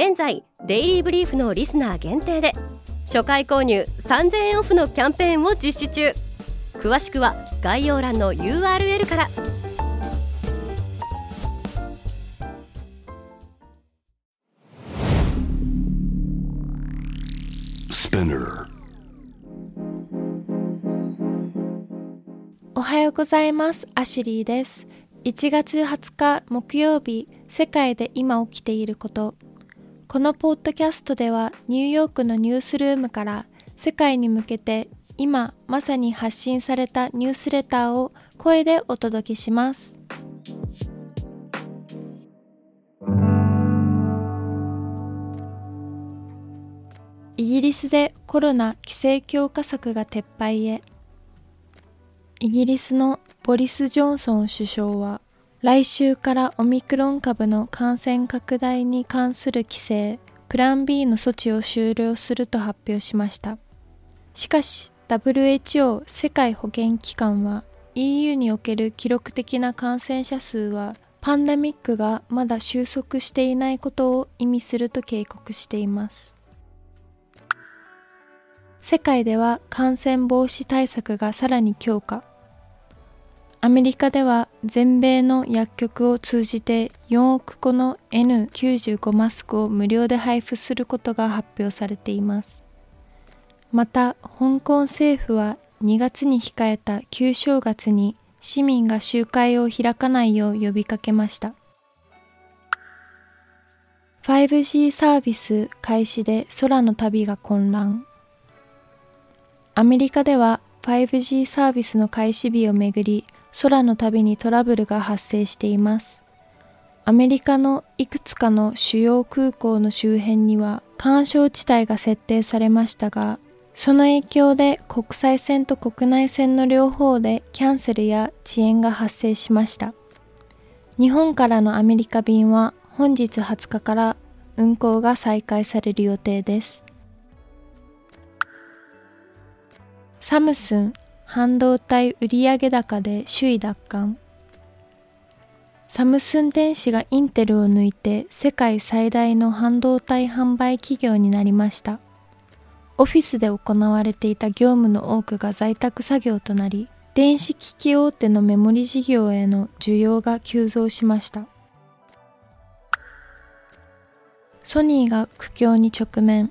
現在デイリーブリーフのリスナー限定で初回購入3000円オフのキャンペーンを実施中。詳しくは概要欄の URL から。おはようございます。アシュリーです。1月20日木曜日世界で今起きていることこのポッドキャストではニューヨークのニュースルームから世界に向けて今まさに発信されたニュースレターを声でお届けします。イギリスでコロナ規制強化策が撤廃へイギリスのボリス・ジョンソン首相は来週からオミクロン株の感染拡大に関する規制プラン B の措置を終了すると発表しました。しかし WHO 世界保健機関は EU における記録的な感染者数はパンデミックがまだ収束していないことを意味すると警告しています。世界では感染防止対策がさらに強化。アメリカでは全米の薬局を通じて4億個の N95 マスクを無料で配布することが発表されています。また、香港政府は2月に控えた旧正月に市民が集会を開かないよう呼びかけました。5G サービス開始で空の旅が混乱。アメリカでは 5G サービスの開始日をめぐり空の旅にトラブルが発生しています。アメリカのいくつかの主要空港の周辺には干渉地帯が設定されましたが、その影響で国際線と国内線の両方でキャンセルや遅延が発生しました。日本からのアメリカ便は本日20日から運航が再開される予定です。サムスン半導体売上高で首位奪還。サムスン電子がインテルを抜いて世界最大の半導体販売企業になりました。オフィスで行われていた業務の多くが在宅作業となり電子機器大手のメモリ事業への需要が急増しました。ソニーが苦境に直面。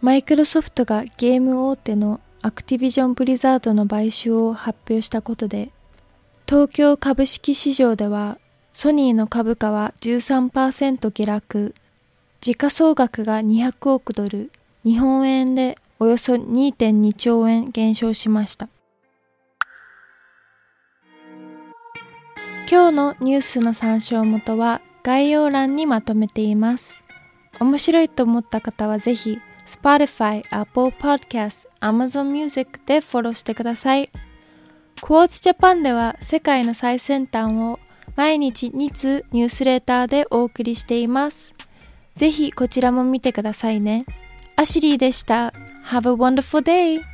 マイクロソフトがゲーム大手のアクティビジョン・ブリザードの買収を発表したことで、東京株式市場ではソニーの株価は13%下落、時価総額が200億ドル、日本円でおよそ2.2兆円減少しました。今日のニュースの参照元は概要欄にまとめています。面白いと思った方はぜひ Spotify、Apple Podcast、Amazon Music でフォローしてください。Quotes Japan では世界の最先端を毎日2通ニュースレーターでお送りしています。ぜひこちらも見てくださいね。アシュリーでした。Have a wonderful day!